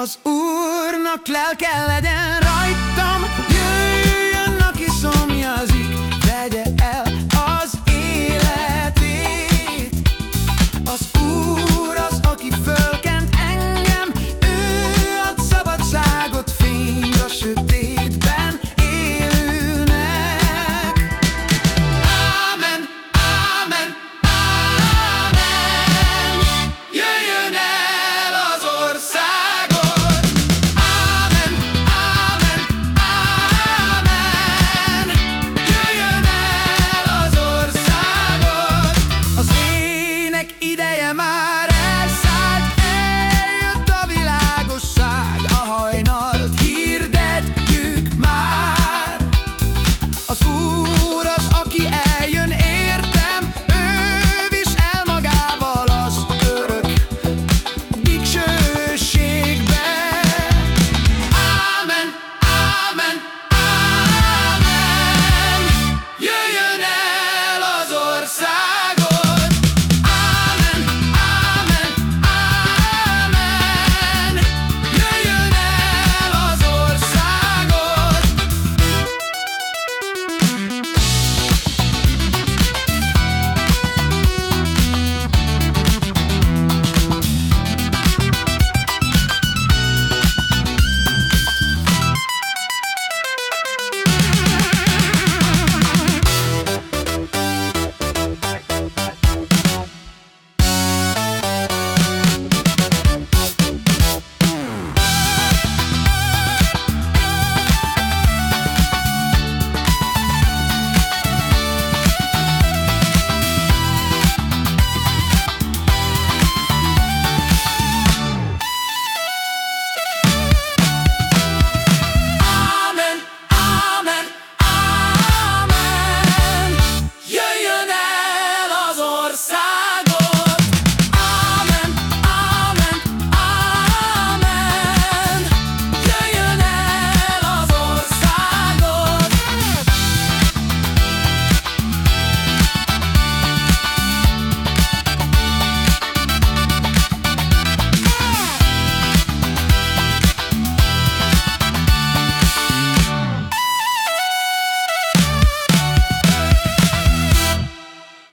Az Úrnak lelke legyen rajtam, jöjjön, aki szomjazik, vegye el az életét. Az Úr